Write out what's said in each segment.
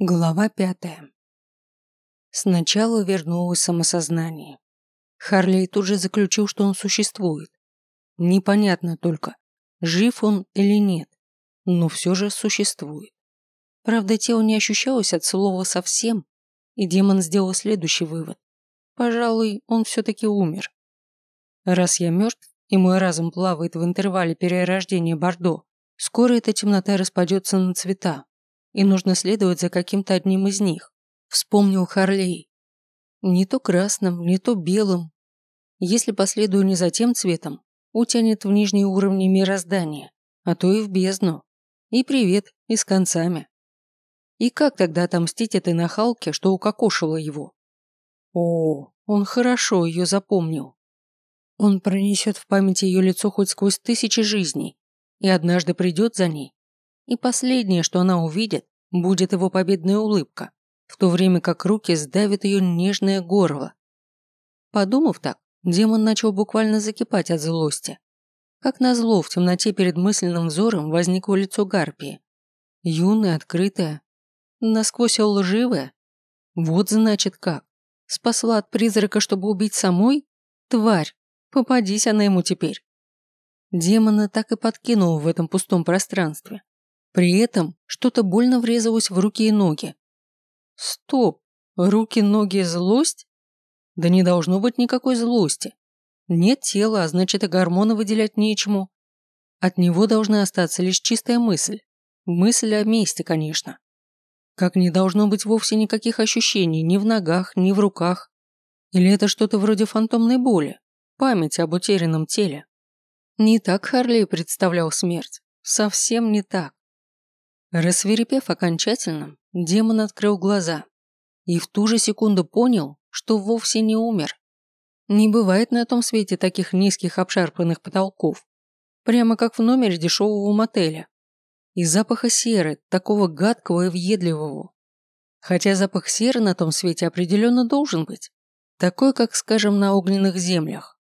Глава пятая. Сначала вернулось самосознание. Харлей тут же заключил, что он существует. Непонятно только, жив он или нет, но все же существует. Правда, тело не ощущалось от слова совсем, и демон сделал следующий вывод. Пожалуй, он все-таки умер. Раз я мертв, и мой разум плавает в интервале перерождения Бордо, скоро эта темнота распадется на цвета, и нужно следовать за каким-то одним из них. Вспомнил Харлей. Не то красным, не то белым. Если последую не за тем цветом, утянет в нижние уровни мироздания, а то и в бездну. И привет, и с концами. И как тогда отомстить этой нахалке, что укокошила его? О, он хорошо ее запомнил. Он пронесет в памяти ее лицо хоть сквозь тысячи жизней и однажды придет за ней и последнее, что она увидит, будет его победная улыбка, в то время как руки сдавят ее нежное горло. Подумав так, демон начал буквально закипать от злости. Как назло, в темноте перед мысленным взором возникло лицо Гарпии. Юное, открытое, насквозь лживое. Вот значит как. Спасла от призрака, чтобы убить самой? Тварь, попадись она ему теперь. Демона так и подкинул в этом пустом пространстве. При этом что-то больно врезалось в руки и ноги. Стоп! Руки, ноги, злость? Да не должно быть никакой злости. Нет тела, а значит и гормоны выделять нечему. От него должна остаться лишь чистая мысль. Мысль о месте, конечно. Как не должно быть вовсе никаких ощущений ни в ногах, ни в руках. Или это что-то вроде фантомной боли, память об утерянном теле. Не так Харли представлял смерть. Совсем не так. Рассверепев окончательно, демон открыл глаза и в ту же секунду понял, что вовсе не умер. Не бывает на том свете таких низких обшарпанных потолков, прямо как в номере дешевого мотеля. И запаха серы, такого гадкого и въедливого. Хотя запах серы на том свете определенно должен быть, такой, как, скажем, на огненных землях.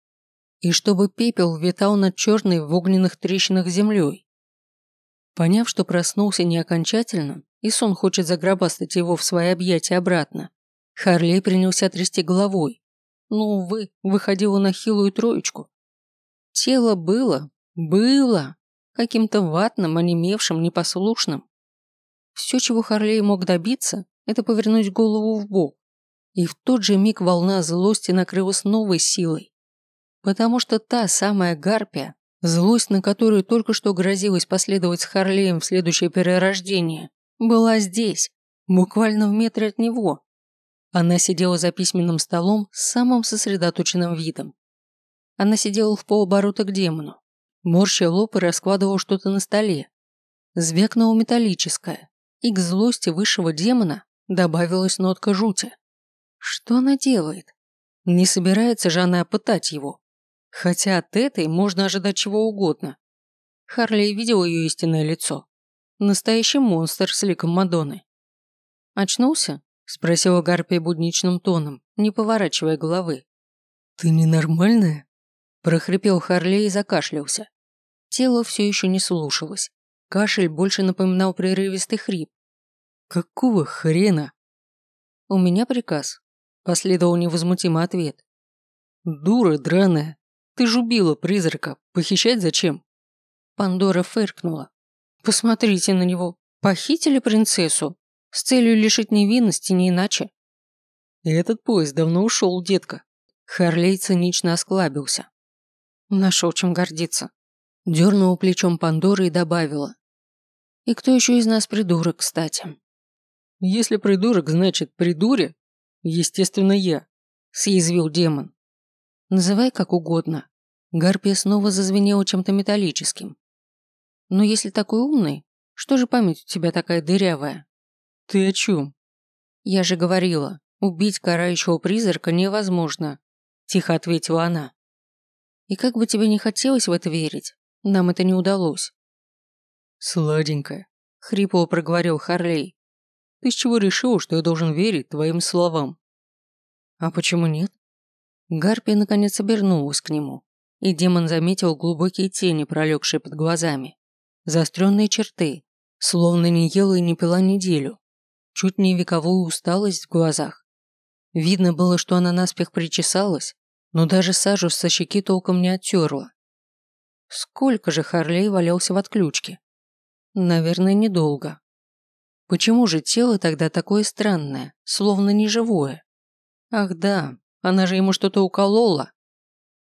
И чтобы пепел витал над черной в огненных трещинах землей, Поняв, что проснулся не окончательно, и сон хочет загробастать его в свои объятия обратно, Харлей принялся трясти головой. Ну, увы, выходило на хилую троечку. Тело было, было, каким-то ватным, онемевшим, непослушным. Все, чего Харлей мог добиться, это повернуть голову в бок. И в тот же миг волна злости накрыла с новой силой. Потому что та самая гарпия, Злость, на которую только что грозилась последовать с Харлеем в следующее перерождение, была здесь, буквально в метре от него. Она сидела за письменным столом с самым сосредоточенным видом. Она сидела в полоборота к демону, морща лоб и раскладывала что-то на столе. Звякнуло металлическое, и к злости высшего демона добавилась нотка жути. Что она делает? Не собирается же она пытать его? Хотя от этой можно ожидать чего угодно. Харли видел ее истинное лицо. Настоящий монстр с ликом Мадонны. «Очнулся?» – спросила Гарпия будничным тоном, не поворачивая головы. «Ты ненормальная?» – прохрипел Харли и закашлялся. Тело все еще не слушалось. Кашель больше напоминал прерывистый хрип. «Какого хрена?» «У меня приказ», – последовал невозмутимый ответ. «Дура драная, ты ж убила призрака. Похищать зачем?» Пандора фыркнула. «Посмотрите на него. Похитили принцессу. С целью лишить невинности, не иначе». «Этот поезд давно ушел, детка». Харлей цинично осклабился. Нашел чем гордиться. Дернула плечом Пандоры и добавила. «И кто еще из нас придурок, кстати?» «Если придурок, значит придуре? Естественно, я», – съязвил демон. Называй как угодно. Гарпия снова зазвенела чем-то металлическим. Но если такой умный, что же память у тебя такая дырявая? Ты о чем? Я же говорила, убить карающего призрака невозможно, тихо ответила она. И как бы тебе не хотелось в это верить, нам это не удалось. Сладенькая, хрипло проговорил Харлей. Ты с чего решил, что я должен верить твоим словам? А почему нет? Гарпия наконец обернулась к нему, и демон заметил глубокие тени, пролегшие под глазами. Заостренные черты, словно не ела и не пила неделю. чуть не вековую усталость в глазах. Видно было, что она наспех причесалась, но даже сажу со щеки толком не оттерла. Сколько же Харлей валялся в отключке? Наверное, недолго. Почему же тело тогда такое странное, словно неживое? Ах да, она же ему что-то уколола.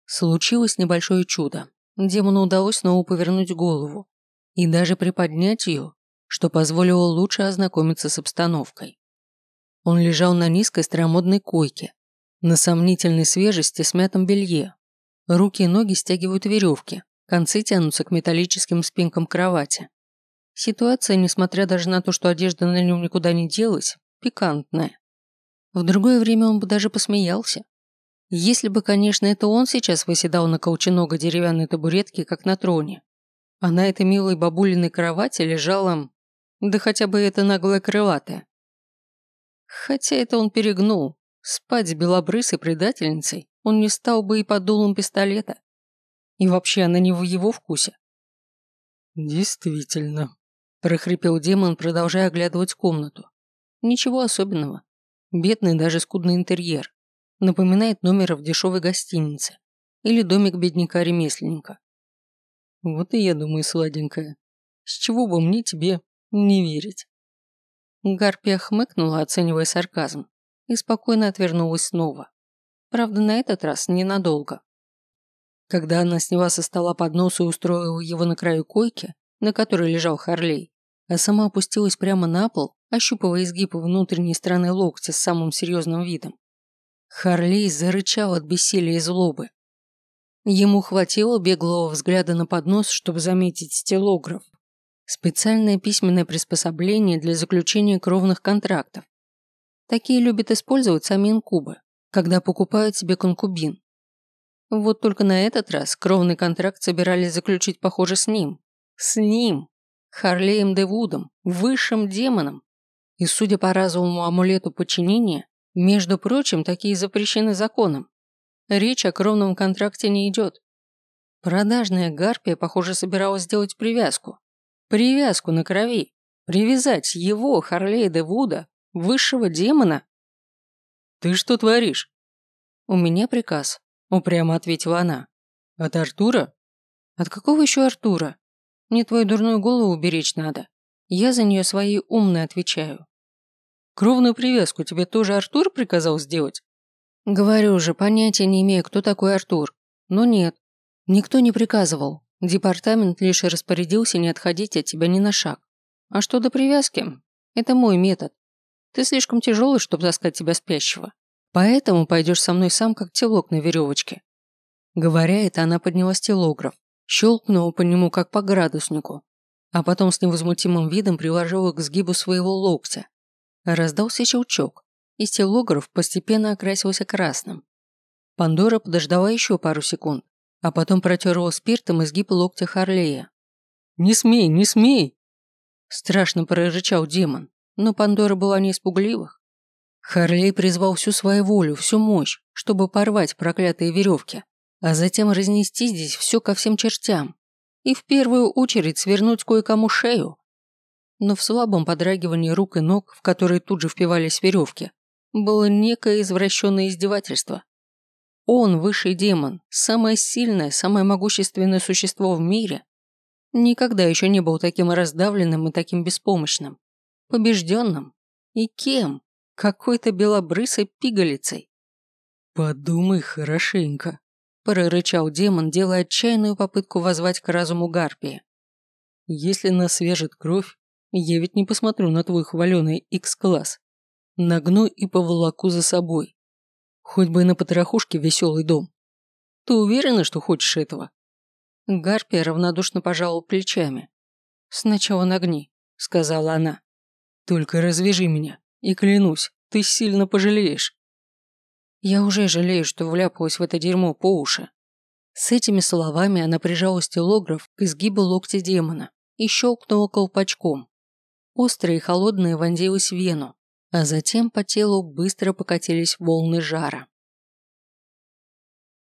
Случилось небольшое чудо. Демону удалось снова повернуть голову и даже приподнять ее, что позволило лучше ознакомиться с обстановкой. Он лежал на низкой старомодной койке, на сомнительной свежести смятом белье. Руки и ноги стягивают веревки, концы тянутся к металлическим спинкам кровати. Ситуация, несмотря даже на то, что одежда на нем никуда не делась, пикантная. В другое время он бы даже посмеялся. Если бы, конечно, это он сейчас выседал на колченога деревянной табуретке, как на троне. А на этой милой бабулиной кровати лежала... Да хотя бы эта наглая крылатая. Хотя это он перегнул. Спать с белобрысой предательницей он не стал бы и под дулом пистолета. И вообще она не в его вкусе. «Действительно», – прохрипел демон, продолжая оглядывать комнату. «Ничего особенного. Бедный даже скудный интерьер. Напоминает номер в дешевой гостинице. Или домик бедняка-ремесленника. Вот и я думаю, сладенькая. С чего бы мне тебе не верить? Гарпия хмыкнула, оценивая сарказм, и спокойно отвернулась снова. Правда, на этот раз ненадолго. Когда она сняла со стола поднос и устроила его на краю койки, на которой лежал Харлей, а сама опустилась прямо на пол, ощупывая изгиб внутренней стороны локтя с самым серьезным видом. Харлей зарычал от бессилия и злобы. Ему хватило беглого взгляда на поднос, чтобы заметить стилограф. Специальное письменное приспособление для заключения кровных контрактов. Такие любят использовать сами инкубы, когда покупают себе конкубин. Вот только на этот раз кровный контракт собирались заключить, похоже, с ним. С ним! Харлеем Девудом, высшим демоном. И судя по разовому амулету подчинения, между прочим, такие запрещены законом. Речь о кровном контракте не идет. Продажная гарпия, похоже, собиралась сделать привязку. Привязку на крови. Привязать его, Харлея де Вуда, высшего демона. «Ты что творишь?» «У меня приказ», – упрямо ответила она. «От Артура?» «От какого еще Артура? Мне твою дурную голову беречь надо. Я за нее своей умной отвечаю». «Кровную привязку тебе тоже Артур приказал сделать?» Говорю же, понятия не имею, кто такой Артур. Но нет, никто не приказывал. Департамент лишь распорядился не отходить от тебя ни на шаг. А что до привязки? Это мой метод. Ты слишком тяжелый, чтобы таскать тебя спящего. Поэтому пойдешь со мной сам, как телок на веревочке. Говоря это, она подняла стилограф, щелкнула по нему, как по градуснику, а потом с невозмутимым видом приложила к сгибу своего локтя. Раздался щелчок и стилограф постепенно окрасился красным. Пандора подождала еще пару секунд, а потом протерла спиртом изгиб локтя Харлея. «Не смей, не смей!» Страшно прорычал демон, но Пандора была не испугливых. Харлей призвал всю свою волю, всю мощь, чтобы порвать проклятые веревки, а затем разнести здесь все ко всем чертям и в первую очередь свернуть кое-кому шею. Но в слабом подрагивании рук и ног, в которые тут же впивались веревки, было некое извращенное издевательство. Он, высший демон, самое сильное, самое могущественное существо в мире, никогда еще не был таким раздавленным и таким беспомощным, побежденным. И кем? Какой-то белобрысой пигалицей. «Подумай хорошенько», – прорычал демон, делая отчаянную попытку возвать к разуму Гарпии. «Если нас свяжет кровь, я ведь не посмотрю на твой хваленый X-класс. Нагну и поволоку за собой. Хоть бы и на потрохушке веселый дом. Ты уверена, что хочешь этого?» Гарпия равнодушно пожала плечами. «Сначала нагни», — сказала она. «Только развяжи меня, и клянусь, ты сильно пожалеешь». «Я уже жалею, что вляпалась в это дерьмо по уши». С этими словами она прижала стилограф к изгибу локтя демона и щелкнула колпачком. Острые и холодные вонзилась в вену, а затем по телу быстро покатились волны жара.